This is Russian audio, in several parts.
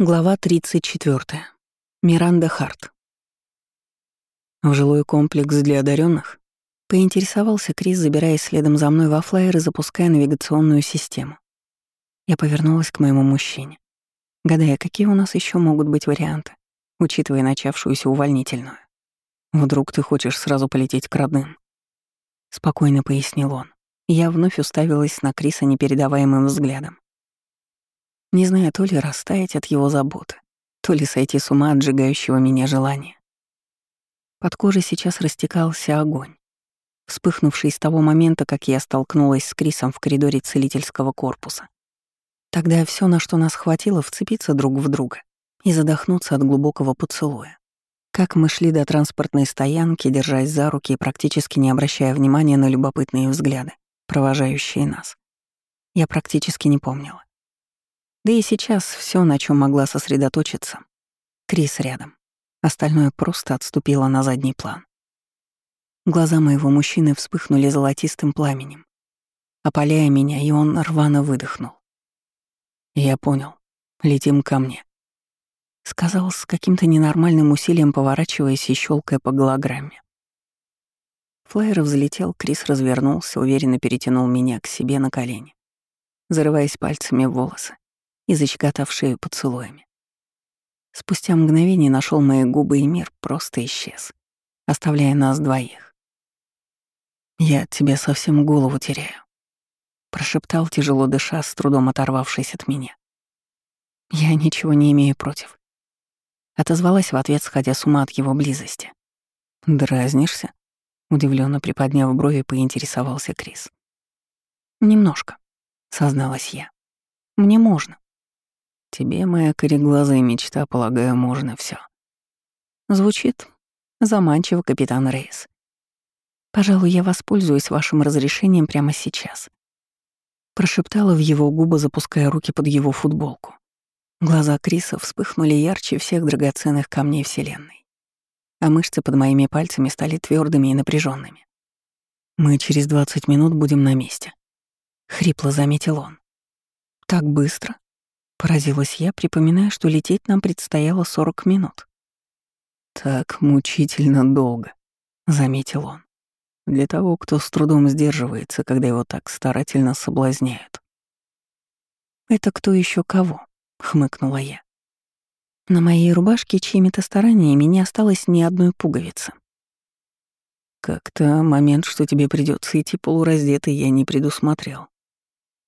Глава 34. Миранда Харт. В жилой комплекс для одаренных поинтересовался Крис, забираясь следом за мной во флайер и запуская навигационную систему. Я повернулась к моему мужчине, гадая, какие у нас еще могут быть варианты, учитывая начавшуюся увольнительную. «Вдруг ты хочешь сразу полететь к родным?» Спокойно пояснил он. Я вновь уставилась на Криса непередаваемым взглядом не зная то ли растаять от его заботы, то ли сойти с ума от сжигающего меня желания. Под кожей сейчас растекался огонь, вспыхнувший с того момента, как я столкнулась с Крисом в коридоре целительского корпуса. Тогда все, на что нас хватило, вцепиться друг в друга и задохнуться от глубокого поцелуя. Как мы шли до транспортной стоянки, держась за руки и практически не обращая внимания на любопытные взгляды, провожающие нас. Я практически не помнила. Да и сейчас все, на чем могла сосредоточиться. Крис рядом. Остальное просто отступило на задний план. Глаза моего мужчины вспыхнули золотистым пламенем, опаляя меня, и он рвано выдохнул. «Я понял. Летим ко мне», — сказал с каким-то ненормальным усилием, поворачиваясь и щелкая по голограмме. Флайер взлетел, Крис развернулся, уверенно перетянул меня к себе на колени, зарываясь пальцами в волосы и защекотав шею поцелуями. Спустя мгновение нашел мои губы, и мир просто исчез, оставляя нас двоих. «Я от тебя совсем голову теряю», — прошептал, тяжело дыша, с трудом оторвавшись от меня. «Я ничего не имею против». Отозвалась в ответ, сходя с ума от его близости. «Дразнишься?» — удивленно приподняв брови, поинтересовался Крис. «Немножко», — созналась я. «Мне можно». Тебе, моя кореглазая мечта, полагаю, можно все. Звучит заманчиво, капитан Рейс. Пожалуй, я воспользуюсь вашим разрешением прямо сейчас. Прошептала в его губы, запуская руки под его футболку. Глаза Криса вспыхнули ярче всех драгоценных камней Вселенной, а мышцы под моими пальцами стали твердыми и напряженными. Мы через 20 минут будем на месте. Хрипло заметил он. Так быстро? Поразилась я, припоминая, что лететь нам предстояло 40 минут. «Так мучительно долго», — заметил он. «Для того, кто с трудом сдерживается, когда его так старательно соблазняют». «Это кто еще кого?» — хмыкнула я. На моей рубашке чьими-то стараниями не осталось ни одной пуговицы. Как-то момент, что тебе придется идти полураздетый, я не предусмотрел.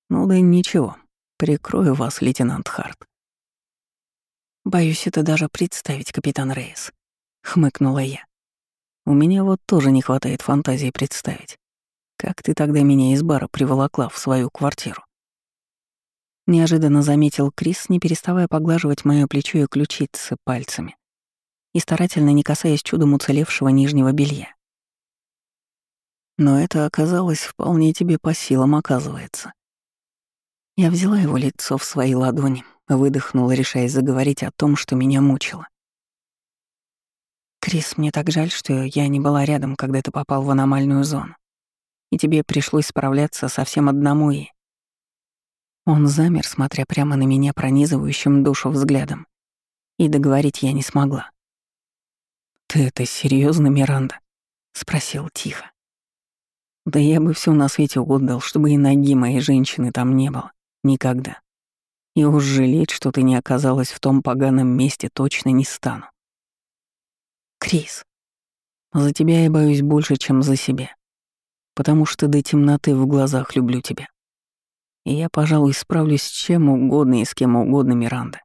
Ну да ничего, Прикрою вас, лейтенант Харт. Боюсь это даже представить, капитан Рейс, хмыкнула я. У меня вот тоже не хватает фантазии представить, как ты тогда меня из бара приволокла в свою квартиру. Неожиданно заметил Крис, не переставая поглаживать моё плечо и ключицы пальцами и старательно не касаясь чудом уцелевшего нижнего белья. Но это оказалось вполне тебе по силам, оказывается. Я взяла его лицо в свои ладони, выдохнула, решаясь заговорить о том, что меня мучило. «Крис, мне так жаль, что я не была рядом, когда ты попал в аномальную зону. И тебе пришлось справляться совсем одному и...» Он замер, смотря прямо на меня пронизывающим душу взглядом. И договорить я не смогла. «Ты это серьезно, Миранда?» — спросил тихо. «Да я бы все на свете отдал, чтобы и ноги моей женщины там не было. Никогда. И уж жалеть, что ты не оказалась в том поганом месте, точно не стану. Крис, за тебя я боюсь больше, чем за себя. Потому что до темноты в глазах люблю тебя. И я, пожалуй, справлюсь с чем угодно и с кем угодно, Миранда.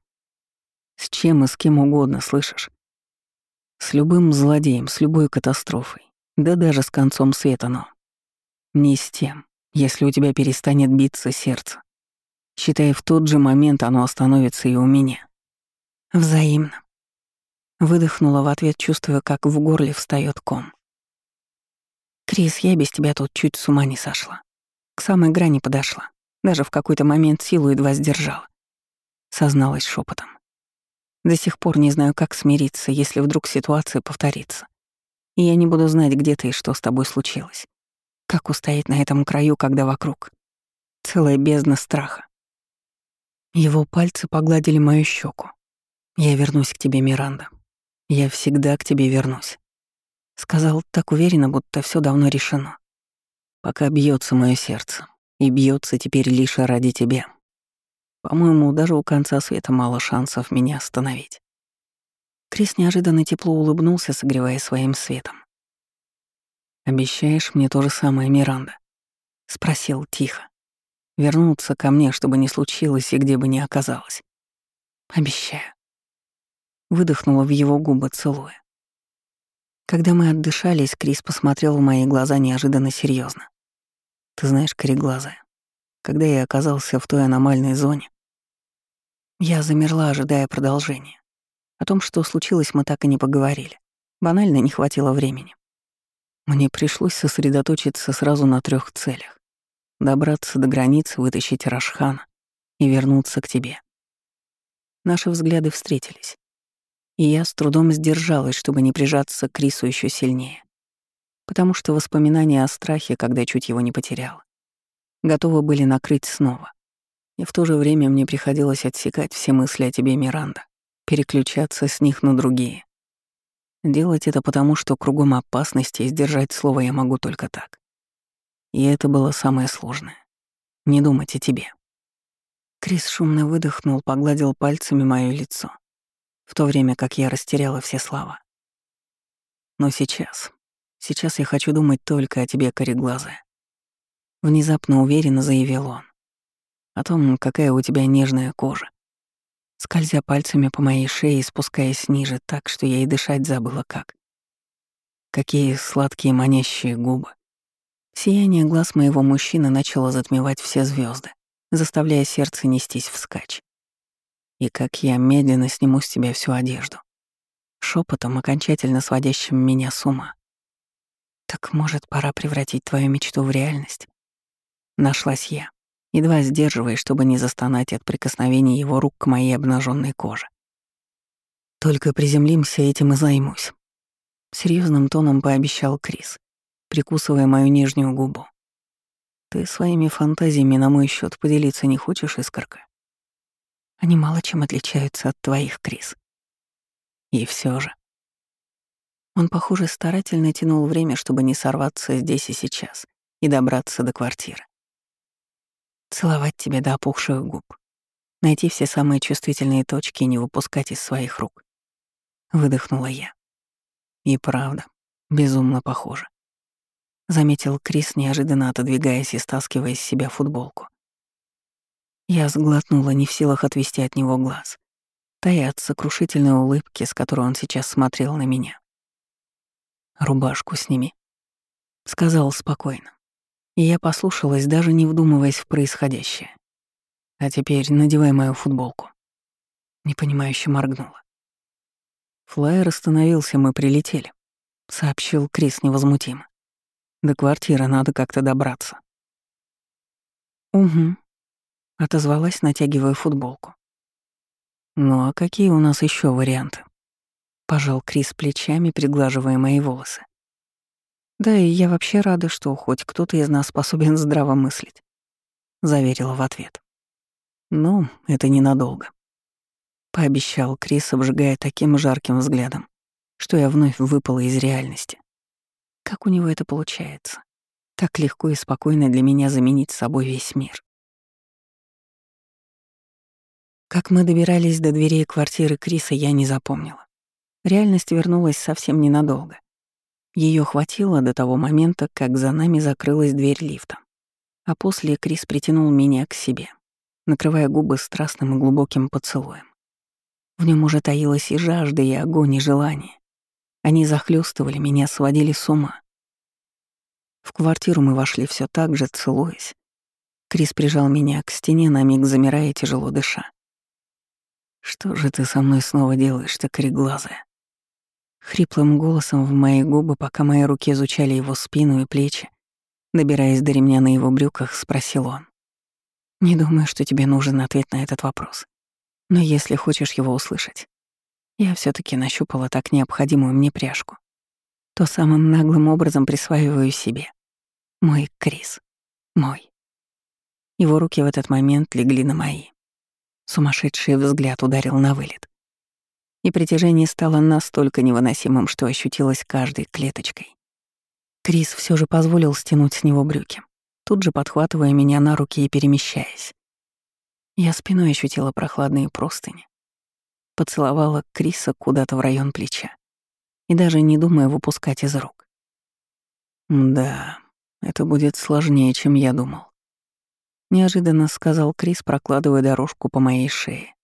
С чем и с кем угодно, слышишь? С любым злодеем, с любой катастрофой, да даже с концом света, но... Не с тем, если у тебя перестанет биться сердце, Считай, в тот же момент оно остановится и у меня. Взаимно. Выдохнула в ответ, чувствуя, как в горле встает ком. «Крис, я без тебя тут чуть с ума не сошла. К самой грани подошла. Даже в какой-то момент силу едва сдержала. Созналась шепотом. До сих пор не знаю, как смириться, если вдруг ситуация повторится. И я не буду знать, где ты и что с тобой случилось. Как устоять на этом краю, когда вокруг целая бездна страха. Его пальцы погладили мою щеку, «Я вернусь к тебе, Миранда. Я всегда к тебе вернусь», — сказал так уверенно, будто все давно решено. «Пока бьется мое сердце, и бьется теперь лишь ради тебя. По-моему, даже у конца света мало шансов меня остановить». Крис неожиданно тепло улыбнулся, согревая своим светом. «Обещаешь мне то же самое, Миранда?» — спросил тихо. «Вернуться ко мне, чтобы не случилось и где бы ни оказалось». «Обещаю». Выдохнула в его губы, целуя. Когда мы отдышались, Крис посмотрел в мои глаза неожиданно серьезно. «Ты знаешь, кореглазая, когда я оказался в той аномальной зоне, я замерла, ожидая продолжения. О том, что случилось, мы так и не поговорили. Банально не хватило времени. Мне пришлось сосредоточиться сразу на трех целях. Добраться до границы, вытащить Рашхана и вернуться к тебе. Наши взгляды встретились. И я с трудом сдержалась, чтобы не прижаться к Крису еще сильнее. Потому что воспоминания о страхе, когда чуть его не потеряла, готовы были накрыть снова. И в то же время мне приходилось отсекать все мысли о тебе, Миранда, переключаться с них на другие. Делать это потому, что кругом опасности и сдержать слово я могу только так. И это было самое сложное. Не думать о тебе. Крис шумно выдохнул, погладил пальцами моё лицо, в то время как я растеряла все слова. Но сейчас, сейчас я хочу думать только о тебе, кореглазая. Внезапно уверенно заявил он. О том, какая у тебя нежная кожа, скользя пальцами по моей шее и спускаясь ниже так, что я и дышать забыла как. Какие сладкие манящие губы. Сияние глаз моего мужчины начало затмевать все звезды, заставляя сердце нестись вскачь. И как я медленно сниму с тебя всю одежду, шепотом, окончательно сводящим меня с ума. Так может, пора превратить твою мечту в реальность? Нашлась я едва сдерживаясь, чтобы не застонать от прикосновения его рук к моей обнаженной коже. «Только приземлимся, этим и займусь», — серьезным тоном пообещал Крис, прикусывая мою нижнюю губу. «Ты своими фантазиями на мой счет поделиться не хочешь, Искорка? Они мало чем отличаются от твоих, Крис. И все же. Он, похоже, старательно тянул время, чтобы не сорваться здесь и сейчас и добраться до квартиры. Целовать тебя до опухших губ. Найти все самые чувствительные точки и не выпускать из своих рук. Выдохнула я. И правда, безумно похоже. Заметил Крис, неожиданно отодвигаясь и стаскивая из себя футболку. Я сглотнула, не в силах отвести от него глаз, тая от сокрушительной улыбки, с которой он сейчас смотрел на меня. «Рубашку сними», — сказал спокойно. И я послушалась, даже не вдумываясь в происходящее. А теперь надевай мою футболку. Непонимающе моргнула. Флайер остановился, мы прилетели, сообщил Крис невозмутимо. До квартиры надо как-то добраться. Угу. Отозвалась, натягивая футболку. Ну а какие у нас еще варианты? Пожал Крис плечами, приглаживая мои волосы. Да, и я вообще рада, что хоть кто-то из нас способен здраво мыслить, заверила в ответ. Но это ненадолго. Пообещал Крис, обжигая таким жарким взглядом, что я вновь выпала из реальности. Как у него это получается? Так легко и спокойно для меня заменить собой весь мир. Как мы добирались до дверей квартиры Криса, я не запомнила. Реальность вернулась совсем ненадолго. Ее хватило до того момента, как за нами закрылась дверь лифта. А после Крис притянул меня к себе, накрывая губы страстным и глубоким поцелуем. В нем уже таилась и жажда, и огонь, и желание. Они захлестывали меня, сводили с ума. В квартиру мы вошли все так же, целуясь. Крис прижал меня к стене, на миг замирая, тяжело дыша. «Что же ты со мной снова делаешь, ты кореглазая?» Хриплым голосом в мои губы, пока мои руки изучали его спину и плечи, добираясь до ремня на его брюках, спросил он. «Не думаю, что тебе нужен ответ на этот вопрос. Но если хочешь его услышать, я все таки нащупала так необходимую мне пряжку, то самым наглым образом присваиваю себе. Мой Крис. Мой». Его руки в этот момент легли на мои. Сумасшедший взгляд ударил на вылет. и притяжение стало настолько невыносимым, что ощутилось каждой клеточкой. Крис все же позволил стянуть с него брюки, тут же подхватывая меня на руки и перемещаясь. Я спиной ощутила прохладные простыни, поцеловала Криса куда-то в район плеча и даже не думая выпускать из рук. «Да, это будет сложнее, чем я думал», — неожиданно сказал Крис, прокладывая дорожку по моей шее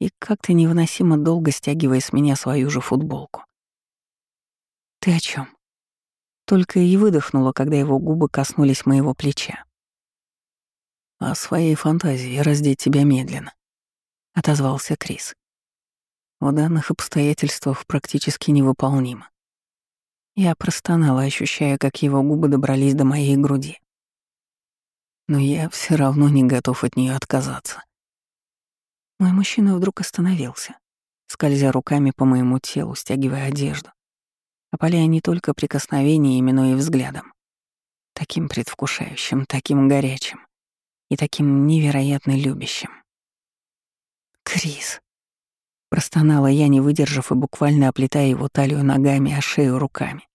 и как-то невыносимо долго стягивая с меня свою же футболку. «Ты о чем? Только и выдохнула, когда его губы коснулись моего плеча. «О своей фантазии раздеть тебя медленно», — отозвался Крис. В данных обстоятельствах практически невыполнимо. Я простонала, ощущая, как его губы добрались до моей груди. Но я все равно не готов от нее отказаться. Мой мужчина вдруг остановился, скользя руками по моему телу, стягивая одежду, опаляя не только прикосновениями, но и взглядом. Таким предвкушающим, таким горячим и таким невероятно любящим. «Крис!» Простонала я, не выдержав и буквально оплетая его талию ногами, а шею руками.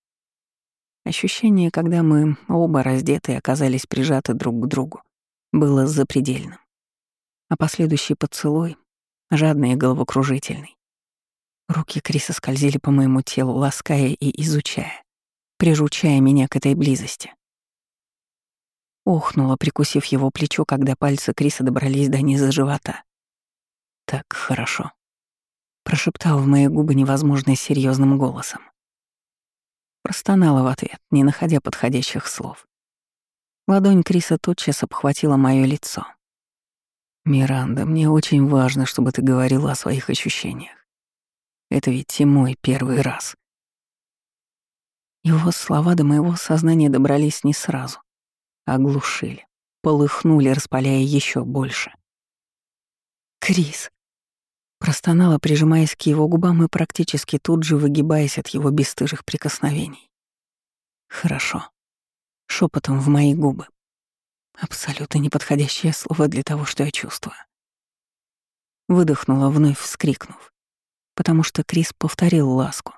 Ощущение, когда мы оба раздеты и оказались прижаты друг к другу, было запредельным а последующий поцелуй — жадный и головокружительный. Руки Криса скользили по моему телу, лаская и изучая, приручая меня к этой близости. Охнула, прикусив его плечо, когда пальцы Криса добрались до низа живота. «Так хорошо», — прошептал в мои губы невозможно серьезным голосом. Простонала в ответ, не находя подходящих слов. Ладонь Криса тотчас обхватила мое лицо. «Миранда, мне очень важно, чтобы ты говорила о своих ощущениях. Это ведь и мой первый раз». Его слова до моего сознания добрались не сразу. Оглушили, полыхнули, распаляя еще больше. «Крис!» Простонала, прижимаясь к его губам и практически тут же выгибаясь от его бесстыжих прикосновений. «Хорошо». Шепотом в мои губы. Абсолютно неподходящее слово для того, что я чувствую. Выдохнула, вновь вскрикнув, потому что Крис повторил ласку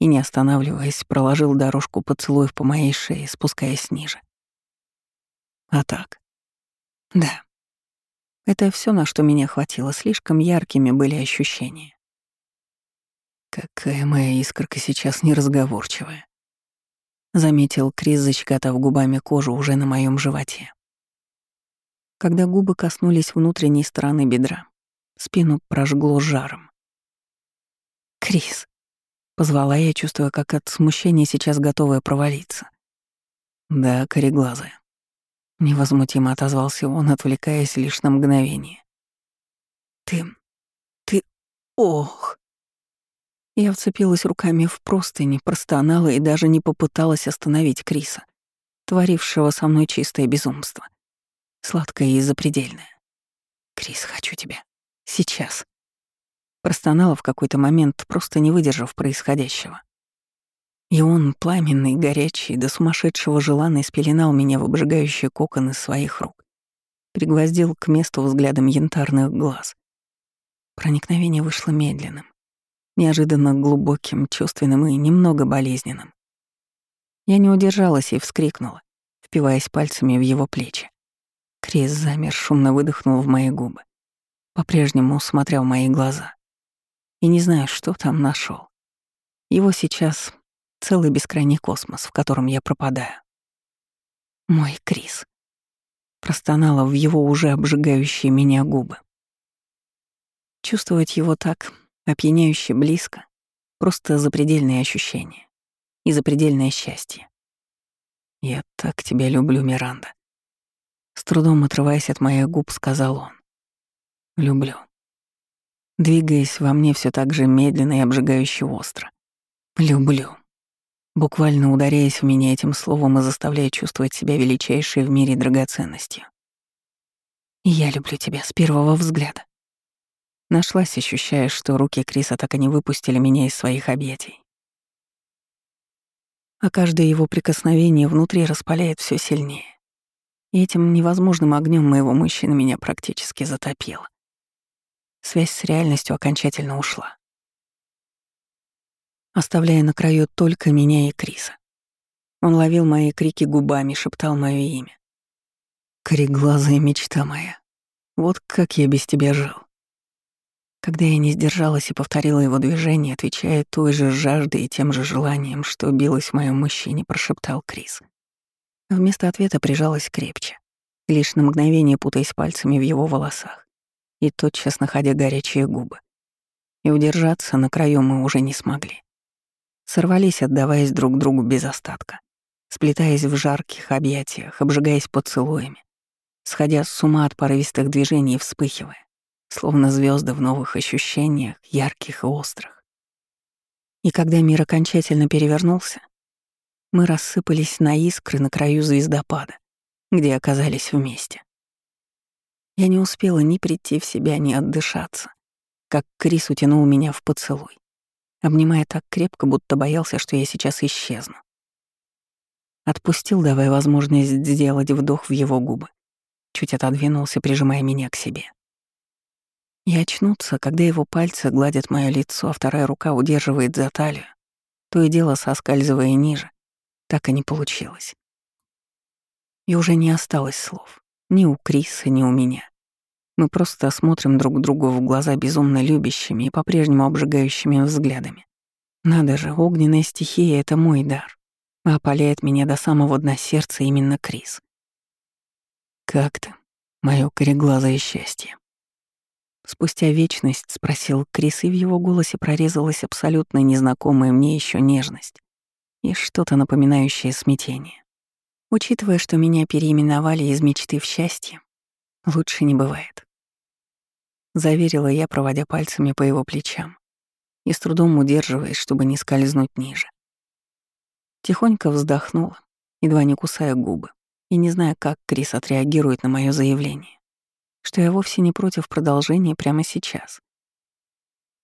и, не останавливаясь, проложил дорожку поцелуев по моей шее, спускаясь ниже. А так? Да. Это все, на что меня хватило, слишком яркими были ощущения. Какая моя искорка сейчас неразговорчивая. — заметил Крис, защекотав губами кожу уже на моем животе. Когда губы коснулись внутренней стороны бедра, спину прожгло жаром. «Крис», — позвала я, чувствуя, как от смущения сейчас готовая провалиться. «Да, кореглазая». Невозмутимо отозвался он, отвлекаясь лишь на мгновение. «Ты... ты... ох!» Я вцепилась руками в простыни, простонала и даже не попыталась остановить Криса, творившего со мной чистое безумство. Сладкое и запредельное. «Крис, хочу тебя. Сейчас». Простонала в какой-то момент, просто не выдержав происходящего. И он, пламенный, горячий, до сумасшедшего желанный, спеленал меня в обжигающие коконы своих рук. Пригвоздил к месту взглядом янтарных глаз. Проникновение вышло медленным, неожиданно глубоким, чувственным и немного болезненным. Я не удержалась и вскрикнула, впиваясь пальцами в его плечи. Крис замер, шумно выдохнул в мои губы, по-прежнему смотрел в мои глаза. И не знаю, что там нашел. Его сейчас целый бескрайний космос, в котором я пропадаю. Мой Крис. Простонала в его уже обжигающие меня губы. Чувствовать его так опьяняюще близко, просто запредельные ощущения и запредельное счастье. «Я так тебя люблю, Миранда», — с трудом отрываясь от моих губ, сказал он. «Люблю». Двигаясь во мне все так же медленно и обжигающе остро. «Люблю». Буквально ударяясь в меня этим словом и заставляя чувствовать себя величайшей в мире драгоценностью. «Я люблю тебя с первого взгляда», Нашлась, ощущая, что руки Криса так и не выпустили меня из своих объятий. А каждое его прикосновение внутри распаляет все сильнее. И этим невозможным огнем моего мужчины меня практически затопило. Связь с реальностью окончательно ушла. Оставляя на краю только меня и Криса. Он ловил мои крики губами, шептал мое имя. Кореглазая мечта моя. Вот как я без тебя жил. Когда я не сдержалась и повторила его движение, отвечая той же жаждой и тем же желанием, что билось в моем мужчине, прошептал Крис. Вместо ответа прижалась крепче, лишь на мгновение путаясь пальцами в его волосах и тотчас находя горячие губы. И удержаться на краю мы уже не смогли. Сорвались, отдаваясь друг другу без остатка, сплетаясь в жарких объятиях, обжигаясь поцелуями, сходя с ума от порывистых движений и вспыхивая, словно звезды в новых ощущениях, ярких и острых. И когда мир окончательно перевернулся, мы рассыпались на искры на краю звездопада, где оказались вместе. Я не успела ни прийти в себя, ни отдышаться, как Крис утянул меня в поцелуй, обнимая так крепко, будто боялся, что я сейчас исчезну. Отпустил, давая возможность сделать вдох в его губы. Чуть отодвинулся, прижимая меня к себе. И очнуться, когда его пальцы гладят мое лицо, а вторая рука удерживает за талию, то и дело соскальзывая ниже, так и не получилось. И уже не осталось слов. Ни у Криса, ни у меня. Мы просто смотрим друг другу в глаза безумно любящими и по-прежнему обжигающими взглядами. Надо же, огненная стихия — это мой дар, а опаляет меня до самого дна сердца именно Крис. «Как ты, моё кореглазое счастье?» Спустя вечность спросил Крис, и в его голосе прорезалась абсолютно незнакомая мне еще нежность и что-то напоминающее смятение. Учитывая, что меня переименовали из мечты в счастье, лучше не бывает. Заверила я, проводя пальцами по его плечам и с трудом удерживаясь, чтобы не скользнуть ниже. Тихонько вздохнула, едва не кусая губы, и не зная, как Крис отреагирует на мое заявление что я вовсе не против продолжения прямо сейчас.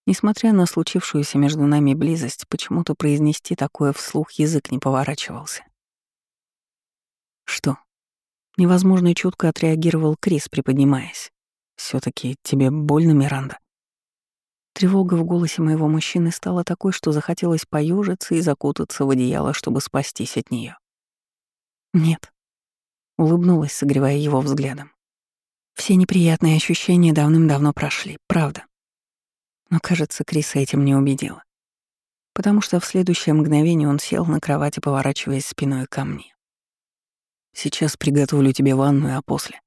Несмотря на случившуюся между нами близость, почему-то произнести такое вслух язык не поворачивался. «Что?» Невозможно чутко отреагировал Крис, приподнимаясь. Все таки тебе больно, Миранда?» Тревога в голосе моего мужчины стала такой, что захотелось поюжиться и закутаться в одеяло, чтобы спастись от нее. «Нет», — улыбнулась, согревая его взглядом. Все неприятные ощущения давным-давно прошли, правда. Но, кажется, Криса этим не убедила. Потому что в следующее мгновение он сел на кровати, поворачиваясь спиной ко мне. «Сейчас приготовлю тебе ванную, а после...»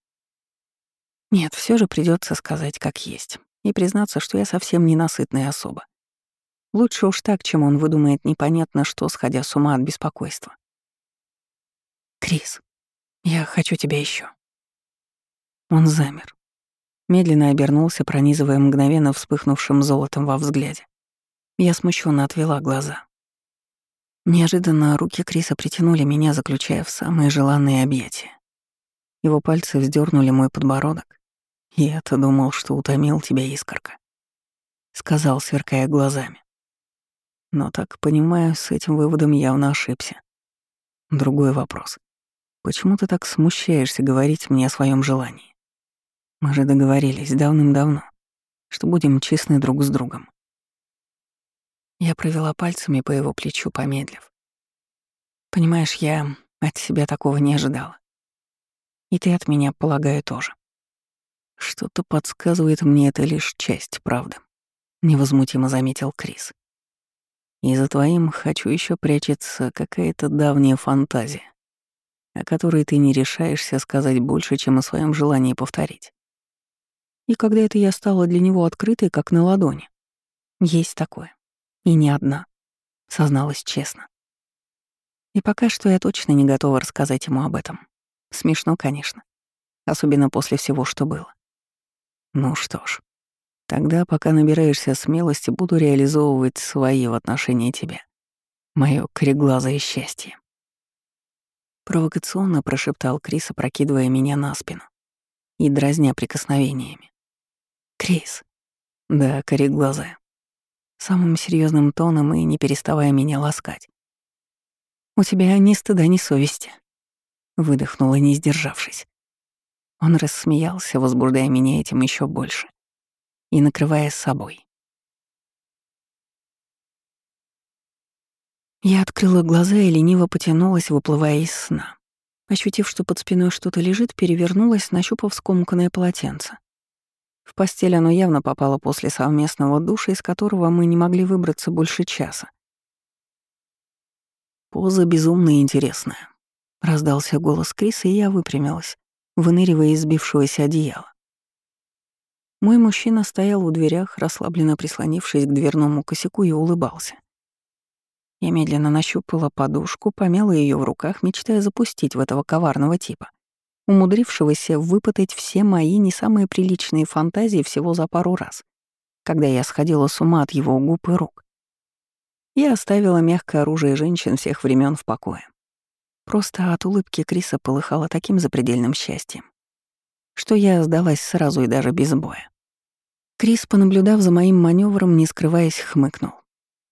Нет, все же придется сказать как есть и признаться, что я совсем ненасытная особа. Лучше уж так, чем он выдумает непонятно что, сходя с ума от беспокойства. «Крис, я хочу тебя еще. Он замер. Медленно обернулся, пронизывая мгновенно вспыхнувшим золотом во взгляде. Я смущенно отвела глаза. Неожиданно руки Криса притянули меня, заключая в самые желанные объятия. Его пальцы вздернули мой подбородок. «Я-то думал, что утомил тебя искорка», — сказал, сверкая глазами. Но так, понимаю, с этим выводом явно ошибся. Другой вопрос. Почему ты так смущаешься говорить мне о своем желании? Мы же договорились давным-давно, что будем честны друг с другом. Я провела пальцами по его плечу, помедлив. Понимаешь, я от себя такого не ожидала. И ты от меня, полагаю, тоже. Что-то подсказывает мне это лишь часть, правда, невозмутимо заметил Крис. И за твоим хочу еще прячется какая-то давняя фантазия, о которой ты не решаешься сказать больше, чем о своем желании повторить. И когда это я стала для него открытой, как на ладони. Есть такое. И не одна. Созналась честно. И пока что я точно не готова рассказать ему об этом. Смешно, конечно. Особенно после всего, что было. Ну что ж, тогда, пока набираешься смелости, буду реализовывать свои в отношении тебя. Моё кореглазое счастье. Провокационно прошептал Крис, опрокидывая меня на спину и дразня прикосновениями. Крис. Да, кореглазая. Самым серьезным тоном и не переставая меня ласкать. У тебя ни стыда, ни совести. Выдохнула, не сдержавшись. Он рассмеялся, возбуждая меня этим еще больше и накрывая собой. Я открыла глаза и лениво потянулась, выплывая из сна. Ощутив, что под спиной что-то лежит, перевернулась, нащупав скомканное полотенце. В постель оно явно попало после совместного душа, из которого мы не могли выбраться больше часа. «Поза безумно интересная», — раздался голос Криса, и я выпрямилась, выныривая из сбившегося одеяла. Мой мужчина стоял у дверях, расслабленно прислонившись к дверному косяку и улыбался. Я медленно нащупала подушку, помяла ее в руках, мечтая запустить в этого коварного типа, умудрившегося выпытать все мои не самые приличные фантазии всего за пару раз, когда я сходила с ума от его губ и рук. Я оставила мягкое оружие женщин всех времен в покое. Просто от улыбки Криса полыхало таким запредельным счастьем, что я сдалась сразу и даже без боя. Крис, понаблюдав за моим маневром, не скрываясь, хмыкнул.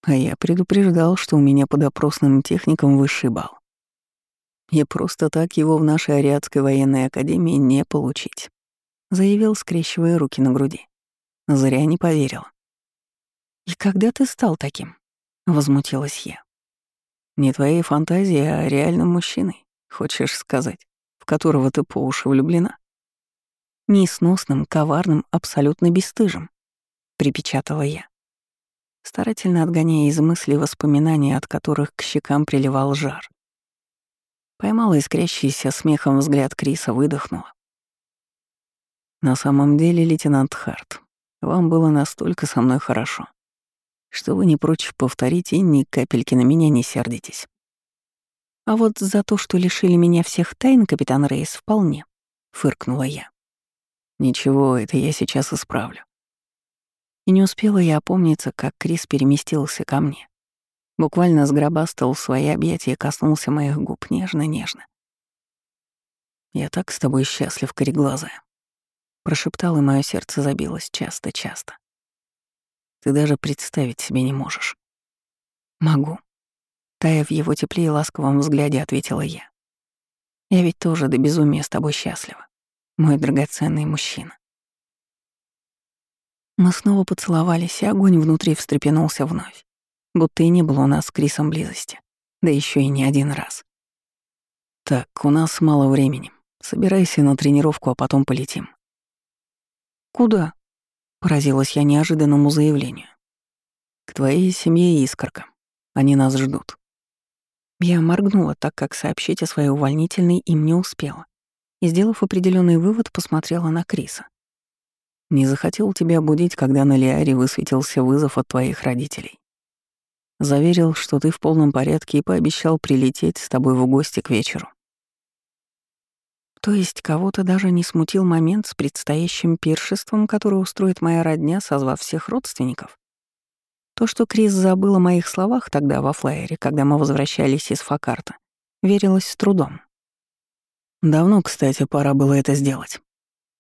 А я предупреждал, что у меня под опросным техником высший балл. И просто так его в нашей Ариадской военной академии не получить, заявил, скрещивая руки на груди. Зря не поверила. «И когда ты стал таким?» — возмутилась я. «Не твоей фантазией, а реальным мужчиной, хочешь сказать, в которого ты по уши влюблена?» несносным, коварным, абсолютно бесстыжим», — припечатала я, старательно отгоняя из мыслей воспоминания, от которых к щекам приливал жар. Поймала искрящийся смехом взгляд Криса, выдохнула. «На самом деле, лейтенант Харт, вам было настолько со мной хорошо, что вы не прочь повторить и ни капельки на меня не сердитесь. А вот за то, что лишили меня всех тайн, капитан Рейс, вполне», — фыркнула я. Ничего, это я сейчас исправлю. И не успела я опомниться, как Крис переместился ко мне. Буквально сгробастал свои объятия и коснулся моих губ нежно-нежно. «Я так с тобой счастлив, кореглазая», — прошептал, и мое сердце забилось часто-часто. «Ты даже представить себе не можешь». «Могу», — тая в его тепле и ласковом взгляде, ответила я. «Я ведь тоже до безумия с тобой счастлива мой драгоценный мужчина. Мы снова поцеловались, и огонь внутри встрепенулся вновь, будто и не было у нас с Крисом близости, да еще и не один раз. «Так, у нас мало времени. Собирайся на тренировку, а потом полетим». «Куда?» — поразилась я неожиданному заявлению. «К твоей семье Искорка. Они нас ждут». Я моргнула, так как сообщить о своей увольнительной им не успела и, сделав определенный вывод, посмотрела на Криса. «Не захотел тебя будить, когда на Лиаре высветился вызов от твоих родителей. Заверил, что ты в полном порядке и пообещал прилететь с тобой в гости к вечеру. То есть кого-то даже не смутил момент с предстоящим пиршеством, которое устроит моя родня, созвав всех родственников? То, что Крис забыл о моих словах тогда во флайере, когда мы возвращались из Факарта, верилось с трудом. Давно, кстати, пора было это сделать.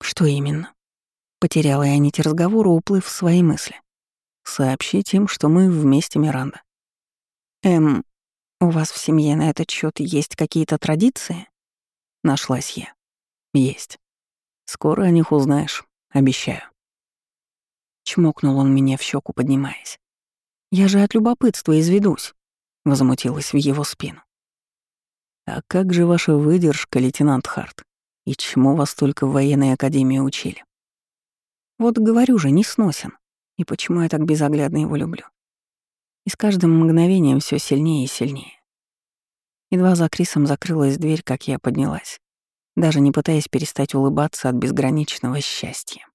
Что именно? Потеряла я нить разговора, уплыв в свои мысли. Сообщить им, что мы вместе Миранда. Эм, у вас в семье на этот счет есть какие-то традиции? Нашлась я. Есть. Скоро о них узнаешь, обещаю. Чмокнул он меня в щеку, поднимаясь. Я же от любопытства изведусь, возмутилась в его спину. «А как же ваша выдержка, лейтенант Харт? И чему вас только в военной академии учили?» «Вот говорю же, не сносен. И почему я так безоглядно его люблю?» И с каждым мгновением все сильнее и сильнее. Едва за Крисом закрылась дверь, как я поднялась, даже не пытаясь перестать улыбаться от безграничного счастья.